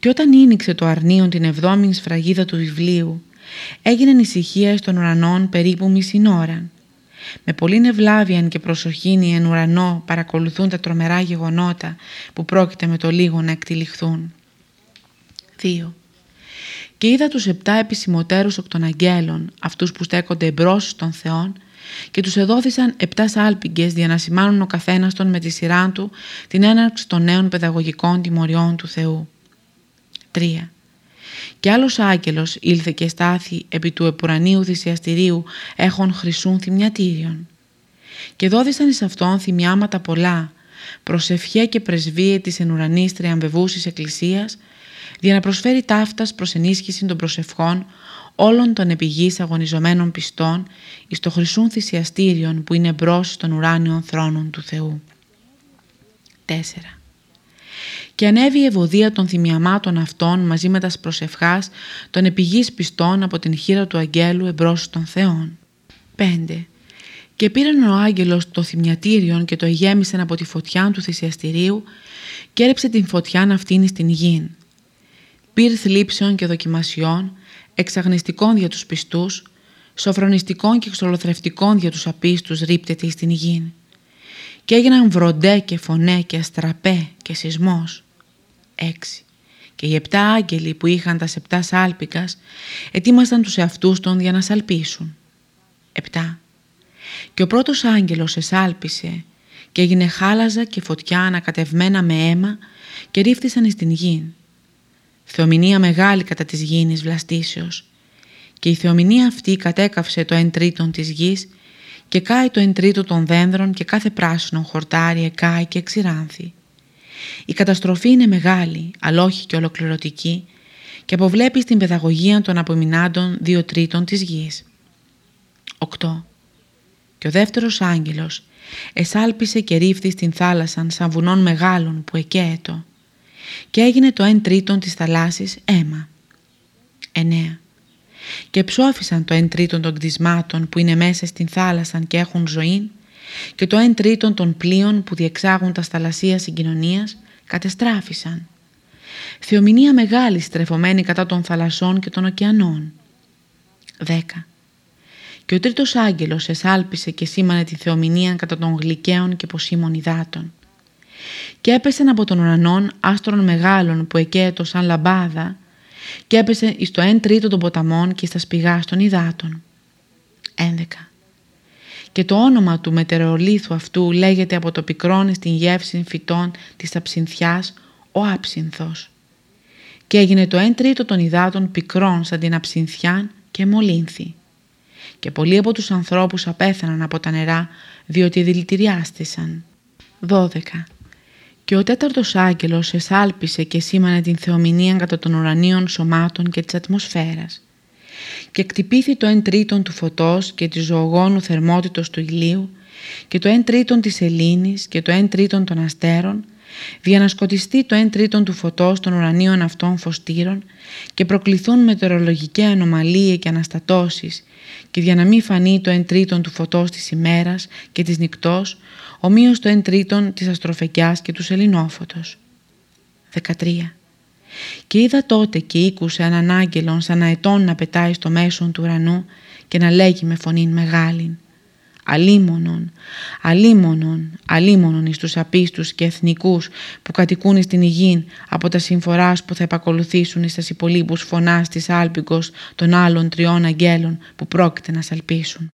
Και όταν ίνιξε το αρνίον την εβδόμη σφραγίδα του βιβλίου, έγινε ησυχία στον ουρανόν περίπου μισή ώρα. Με πολύ ευλάβεια και προσοχήνη εν ουρανό παρακολουθούν τα τρομερά γεγονότα που πρόκειται με το λίγο να εκτυλιχθούν. 2. Και είδα τους επτά επισημωτέρους εκ των αγγέλων, αυτούς που στέκονται εμπρός στον Θεόν, και τους εδόθησαν επτά σάλπιγγες για να σημάνουν ο καθένας τον με τη σειρά του την έναρξη των νέων παιδαγωγικών τιμωριών του Θεού. 3. Και άλλος άγγελος ήλθε και στάθη επί του επουρανίου θυσιαστηρίου έχων χρυσούν θυμιατήριον. Και δόθησαν εις αυτόν θυμιάματα πολλά, προσευχέ και πρεσβείε της εν ουρανής τριαμβεβούσης εκκλησίας, για να προσφέρει ταύτας προς ενίσχυση των προσευχών όλων των επιγείς αγωνιζομένων πιστών εις το χρυσούν θυσιαστήριον που είναι μπρος των ουράνιων θρόνων του Θεού. 4. Και ανέβη η ευωδία των θυμιαμάτων αυτών μαζί με τα προσευχάς των επιγείς πιστών από την χείρα του αγγέλου εμπρός των Θεών. 5. Και πήραν ο άγγελος το θυμιατήριον και το γέμισαν από τη φωτιά του θυσιαστηρίου και έρεψε την φωτιά αυτήν στην γην. Πήρ θλίψεων και δοκιμασιών, εξαγνιστικών για τους πιστούς, σοφρονιστικών και εξολοθρευτικών για τους απίστους ρίπτεται στην γη. Και έγιναν βροντέ και φωνέ και αστραπέ και σεισμός. 6. Και οι επτά άγγελοι που είχαν τα σεπτά σάλπικας ετοίμασταν τους εαυτούς των για να σαλπίσουν. 7. Και ο πρώτος άγγελος εσάλπισε και έγινε χάλαζα και φωτιά ανακατευμένα με αίμα και ρίφθησαν στην γη θεομηνία μεγάλη κατά της γήινης βλαστήσεως. Και η θεομηνία αυτή κατέκαυσε το εν τρίτον της γης και κάει το εν τρίτο των δένδρων και κάθε πράσινο χορτάρι εκάει και εξηράνθη. Η καταστροφή είναι μεγάλη, αλλά όχι και ολοκληρωτική και αποβλέπει στην παιδαγωγία των απομεινάντων δύο τρίτων της γης. 8. Και ο δεύτερος άγγελος εσάλπισε και ρίφθη στην θάλασσαν σαν βουνών μεγάλων που εκέετο και έγινε το 1 τρίτον της θαλάσσης αίμα. 9. Και ψώφισαν το 1 τρίτον των κτισμάτων που είναι μέσα στην θάλασσα και έχουν ζωή και το 1 τρίτον των πλοίων που διεξάγουν τα θαλασσία συγκοινωνίας κατεστράφησαν. Θεομηνία μεγάλη στρεφωμένη κατά των θαλασσών και των ωκεανών. 10. Και ο τρίτος άγγελος εσάλπισε και σήμανε τη θεομηνία κατά των γλυκαίων και ποσίμων υδάτων και έπεσε από τον ουρανόν άστρων μεγάλων που εκέτω σαν λαμπάδα και έπεσε εις το 1 τρίτο των ποταμών και στα σπηγά των υδάτων. 11. Και το όνομα του μετεωρολίθου αυτού λέγεται από το πικρόν στην γεύση φυτών της αψινθιάς ο άψινθος. Και έγινε το 1 τρίτο των υδάτων πικρών σαν την αψινθιά και μολύνθη. Και πολλοί από τους ανθρώπους απέθαναν από τα νερά διότι δηλητηριάστησαν. 12. Και ο τέταρτος άγγελος εσάλπισε και σήμανε την θεομηνία κατά των ουρανίων σωμάτων και της ατμοσφαίρας. Και κτυπήθη το εν τρίτον του φωτός και της ζωογόνου θερμότητος του ηλίου και το εν τρίτον της ελίνης και το εν τρίτον των αστέρων για να σκοτιστεί το εν τρίτον του φωτός των ουρανίων αυτών φωστήρων και προκληθούν μετεωρολογικές ανομαλίες και αναστατώσεις και για να μην φανεί το εν τρίτον του φωτός της ημέρας και της νυχτός ομοίως το εν τρίτον της αστροφεκιάς και του σελινόφωτος. 13. Και είδα τότε και ήκουσε έναν άγγελον σαν αετών να πετάει στο μέσον του ουρανού και να λέγει με φωνήν μεγάλην αλίμονον, αλίμονον, αλίμονον εις τους απίστους και εθνικούς που κατοικούν στην υγιήν από τα συμφοράς που θα επακολουθήσουν εις τας υπολείπους φωνάς της άλπικος των άλλων τριών αγγέλων που πρόκειται να σαλπίσουν.